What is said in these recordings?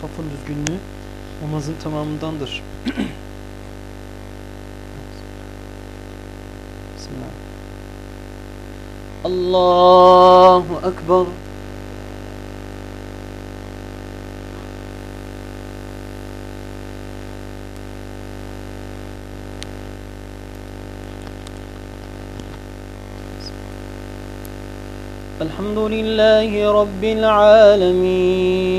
safın düzgünlüğü namazın tamamındandır. Bismillah. Allahu Ekber. الحمد لله رب العالمين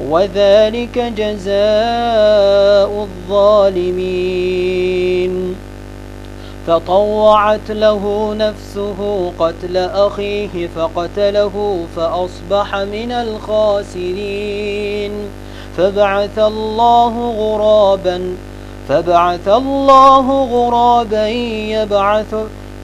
وذلك جزاء الظالمين. فطوعت له نفسه قتل أخيه فقتله فأصبح من الخاسرين. فبعث الله غرابا فبعث الله غرابا يبعث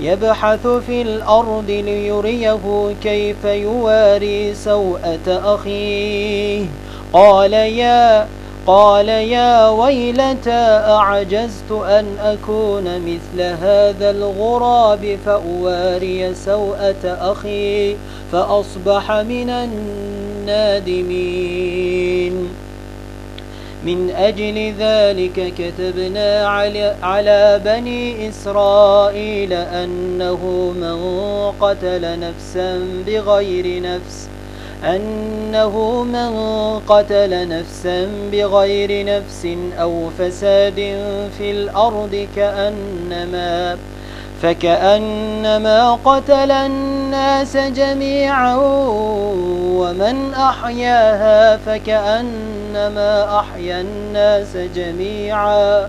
يبحث في الأرض ليريه كيف يواري سوءة أخيه. قال يا قال يا ويلتى أعجزت أن أكون مثل هذا الغراب فأواري سوءة أخي فأصبح من النادمين. من أجل ذلك كتبنا على, على بني إسرائيل أنه من قتل نفسا بغير نفس. أنه من قتل نفسا بغير نفس أو فساد في الأرض كأنما فكأنما قتل الناس جميعا ومن أحياها فكأنما أحيا الناس جميعا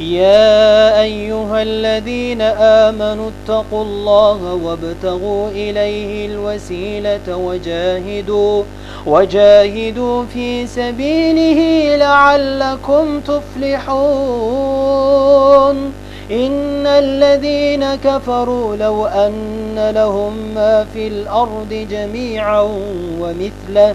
يا أيها الذين آمنوا اتقوا الله وابتغوا إليه الوسيلة وجاهدوا وجاهدوا في سبيله لعلكم تفلحون. إن الذين كفروا لو أن لهم ما في الأرض جميعا ومثله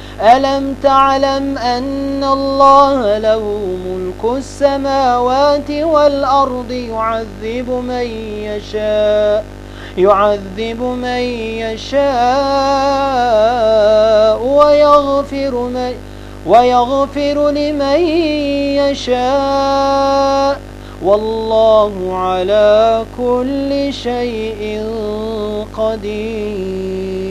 ألم تعلم أن الله له ملك السماوات والأرض يعذب من يشاء يعذب من يشاء ويغفر من ويغفر لمن يشاء. والله على كل شيء قدير.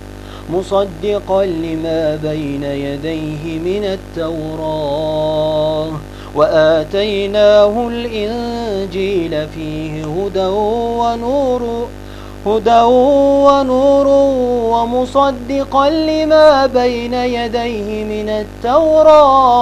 مصدقا لما بين يديه من التوراة. وآتيناه الإنجيل فيه هدى ونور هدى ونور ومصدقا لما بين يديه من التوراة.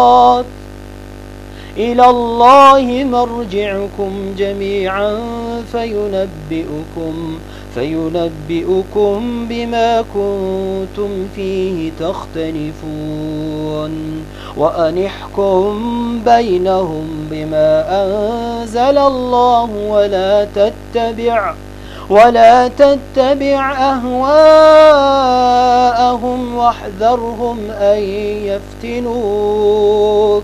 إلى الله مرجعكم جميعا فينبئكم فينبئكم بما كنتم فيه تختلفون. وأنحكم بينهم بما أنزل الله ولا تتبع ولا تتبع أهواءهم واحذرهم أن يفتنوك.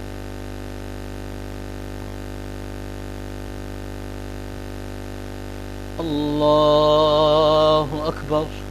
الله أكبر.